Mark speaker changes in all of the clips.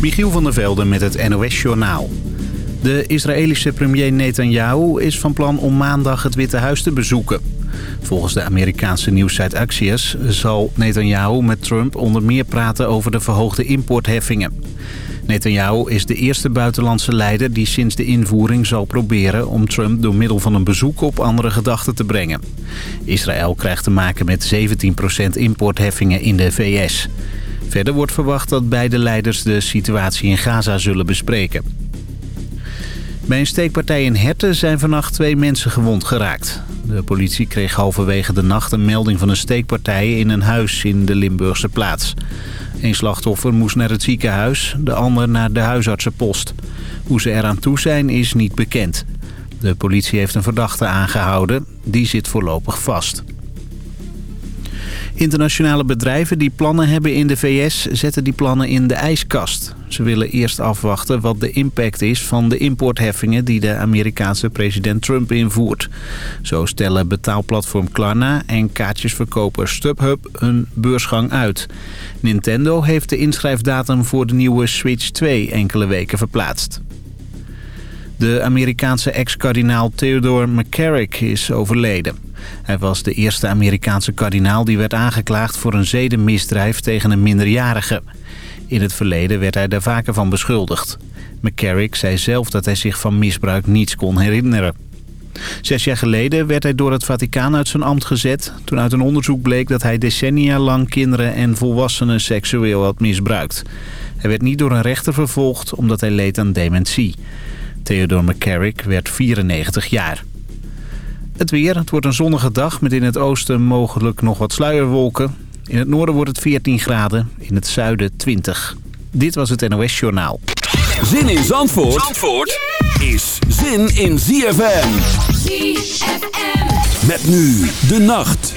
Speaker 1: Michiel van der Velde met het NOS-journaal. De Israëlische premier Netanyahu is van plan om maandag het Witte Huis te bezoeken. Volgens de Amerikaanse nieuwssite Axios zal Netanyahu met Trump onder meer praten over de verhoogde importheffingen. Netanyahu is de eerste buitenlandse leider die sinds de invoering zal proberen om Trump door middel van een bezoek op andere gedachten te brengen. Israël krijgt te maken met 17% importheffingen in de VS. Verder wordt verwacht dat beide leiders de situatie in Gaza zullen bespreken. Bij een steekpartij in Herten zijn vannacht twee mensen gewond geraakt. De politie kreeg halverwege de nacht een melding van een steekpartij in een huis in de Limburgse plaats. Een slachtoffer moest naar het ziekenhuis, de ander naar de huisartsenpost. Hoe ze eraan toe zijn is niet bekend. De politie heeft een verdachte aangehouden, die zit voorlopig vast. Internationale bedrijven die plannen hebben in de VS zetten die plannen in de ijskast. Ze willen eerst afwachten wat de impact is van de importheffingen die de Amerikaanse president Trump invoert. Zo stellen betaalplatform Klarna en kaartjesverkoper StubHub hun beursgang uit. Nintendo heeft de inschrijfdatum voor de nieuwe Switch 2 enkele weken verplaatst. De Amerikaanse ex-kardinaal Theodore McCarrick is overleden. Hij was de eerste Amerikaanse kardinaal die werd aangeklaagd voor een zedenmisdrijf tegen een minderjarige. In het verleden werd hij daar vaker van beschuldigd. McCarrick zei zelf dat hij zich van misbruik niets kon herinneren. Zes jaar geleden werd hij door het Vaticaan uit zijn ambt gezet... toen uit een onderzoek bleek dat hij decennia lang kinderen en volwassenen seksueel had misbruikt. Hij werd niet door een rechter vervolgd omdat hij leed aan dementie. Theodore McCarrick werd 94 jaar. Het weer, het wordt een zonnige dag met in het oosten mogelijk nog wat sluierwolken. In het noorden wordt het 14 graden, in het zuiden 20. Dit was het NOS Journaal.
Speaker 2: Zin in Zandvoort, Zandvoort is zin in ZFM.
Speaker 3: ZFM.
Speaker 2: Met nu de nacht.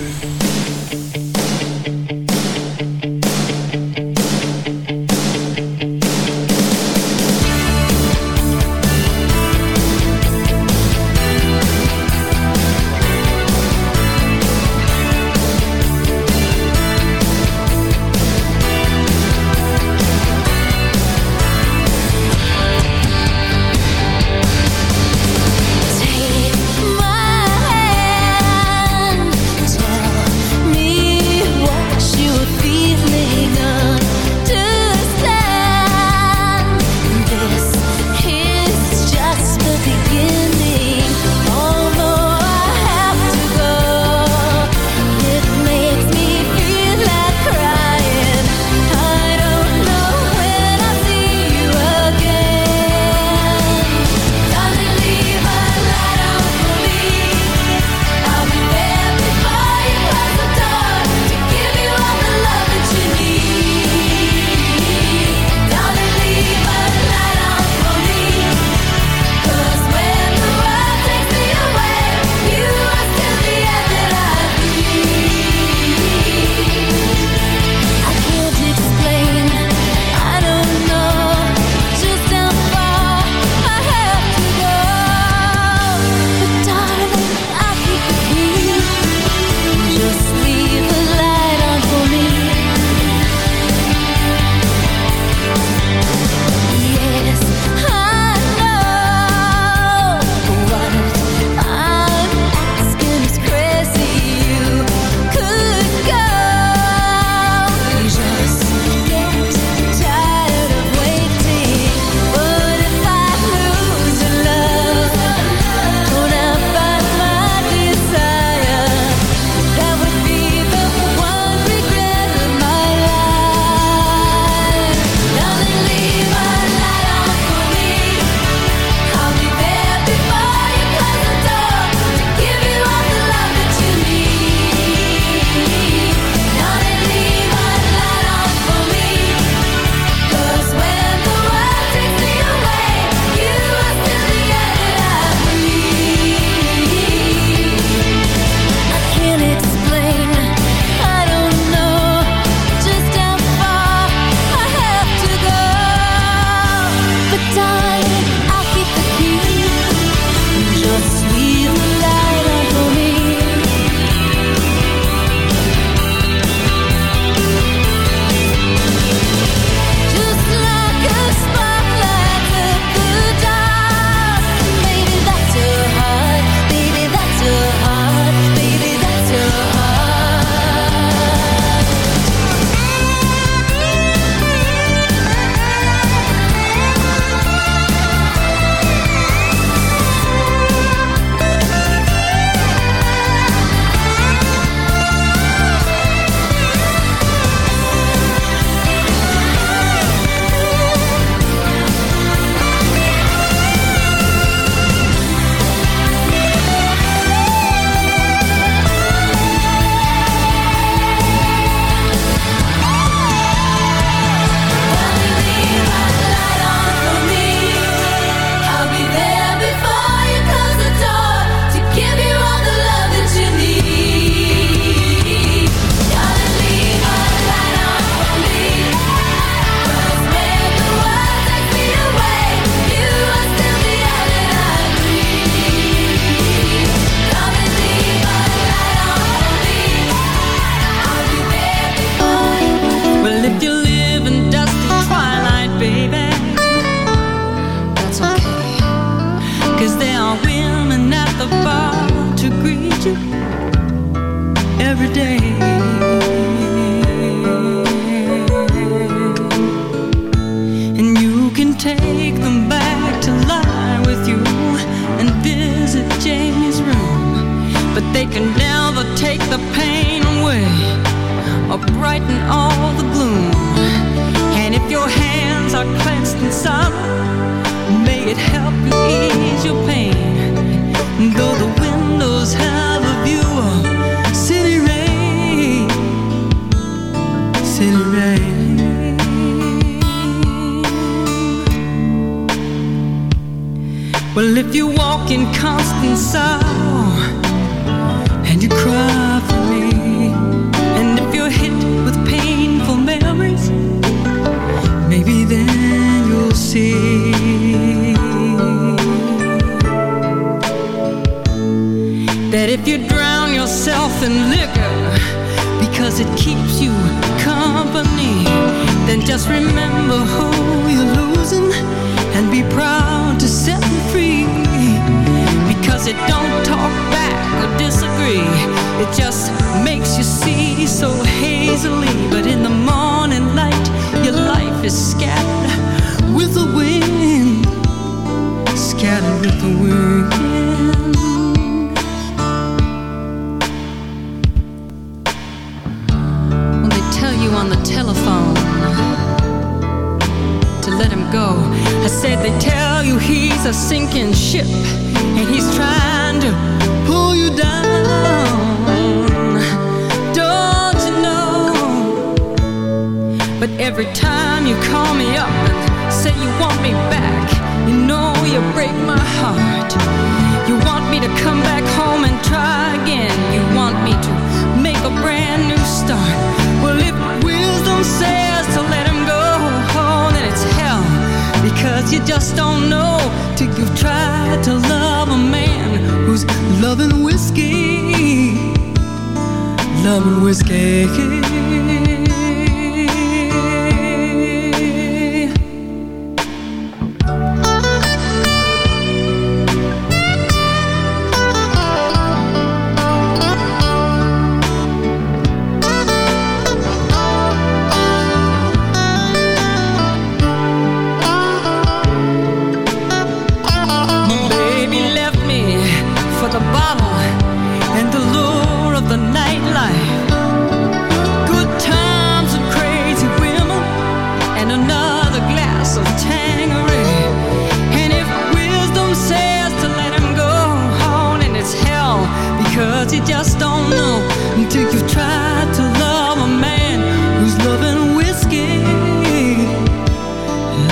Speaker 3: you just don't know until you've tried to love a man who's loving whiskey,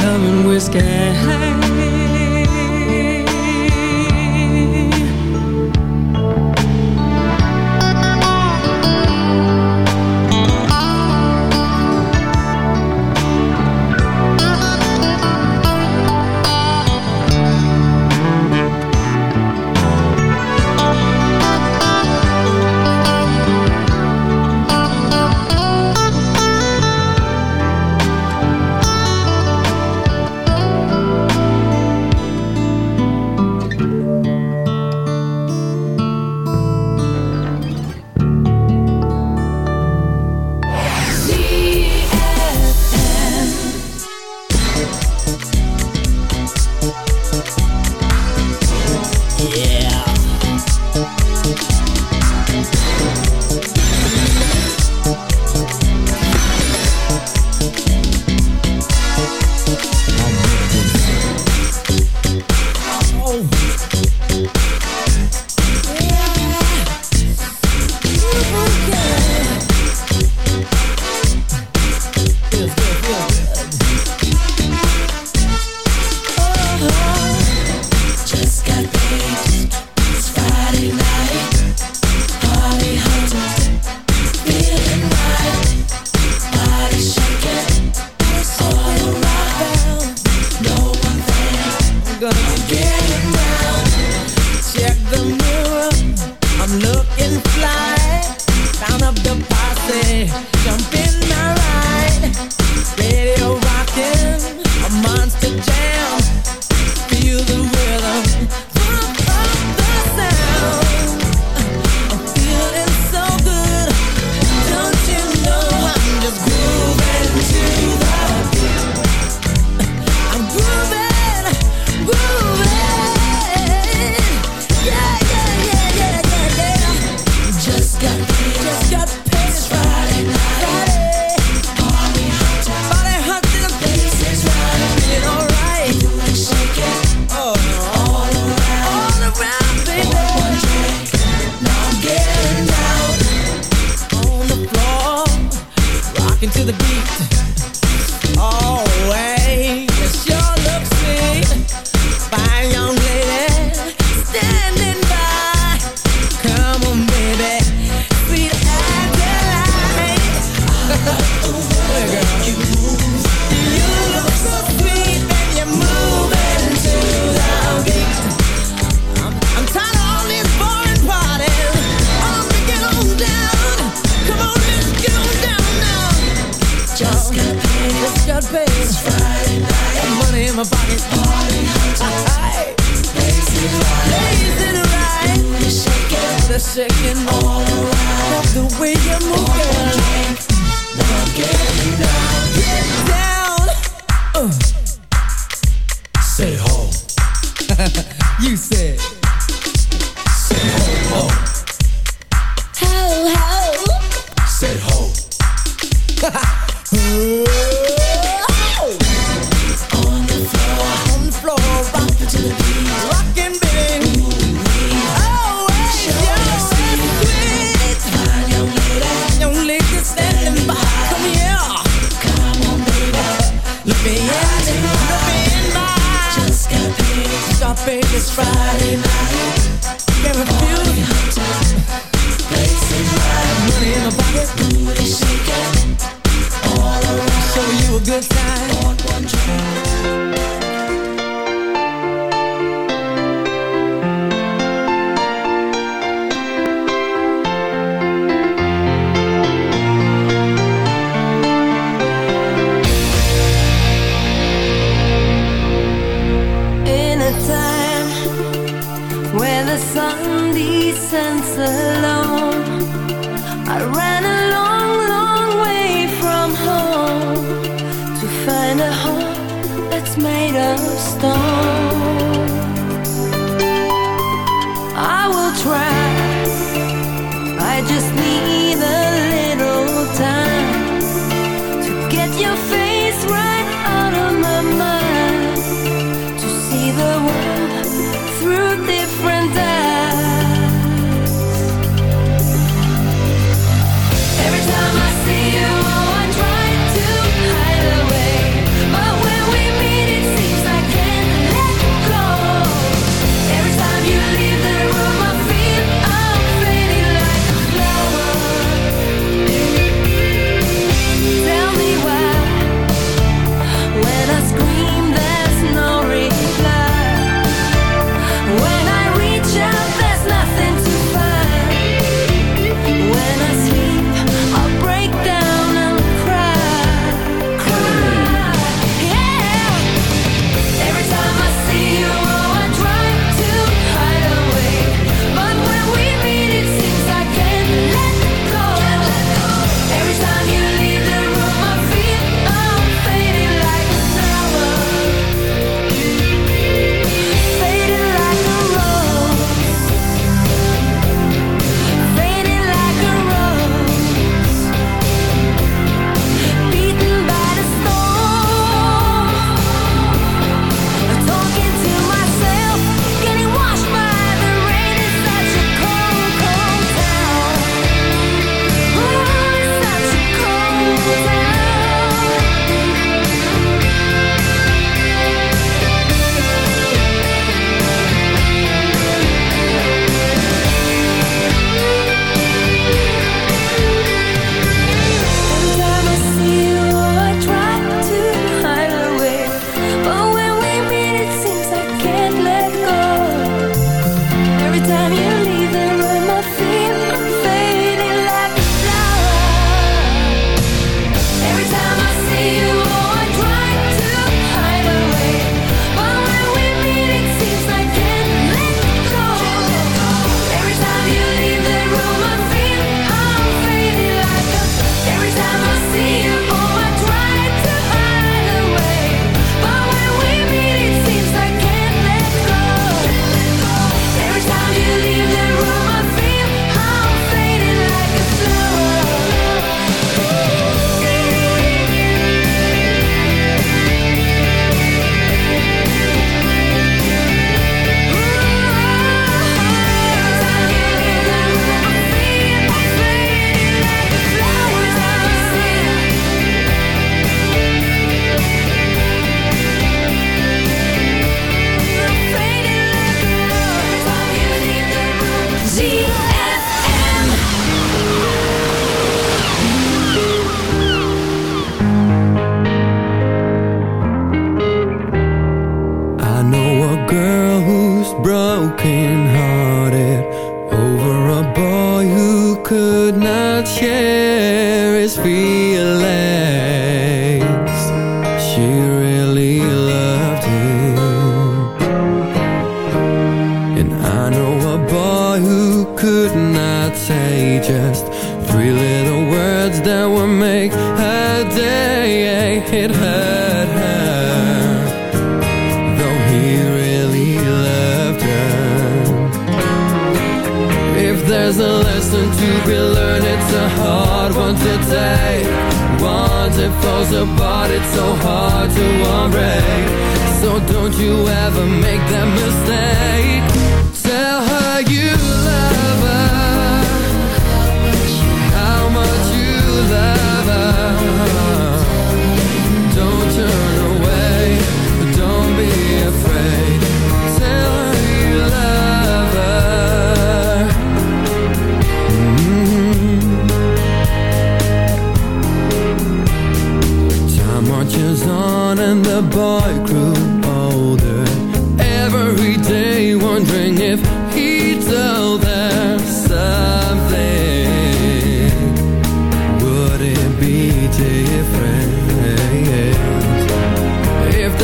Speaker 3: loving whiskey.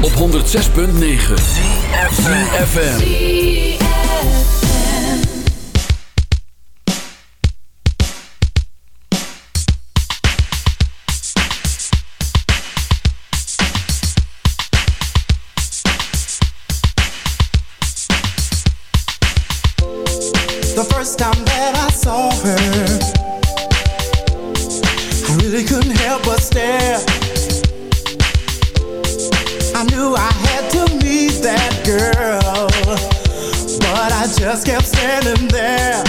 Speaker 2: Op 106.9
Speaker 4: FM. girl. But I just kept standing there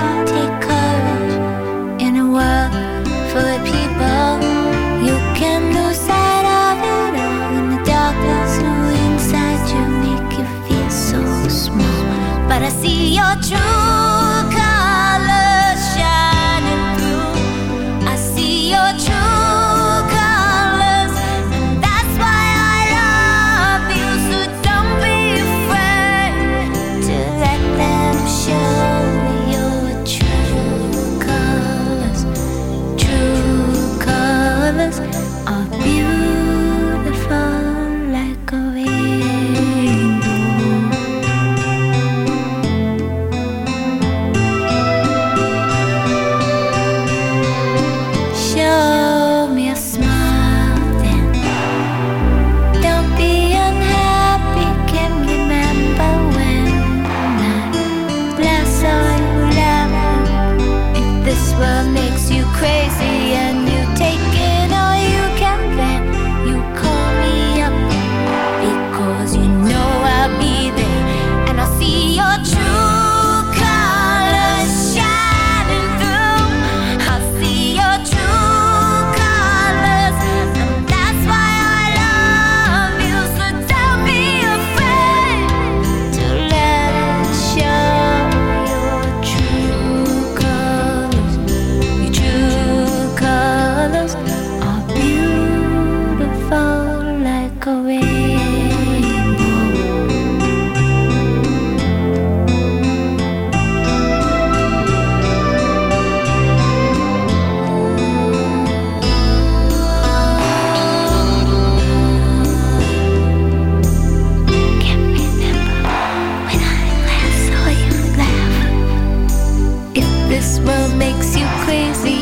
Speaker 4: to take courage in a world full of people.
Speaker 5: You can lose sight of it all in the darkness. Inside you
Speaker 4: make you feel so
Speaker 5: small. But
Speaker 6: I see your truth. Crazy.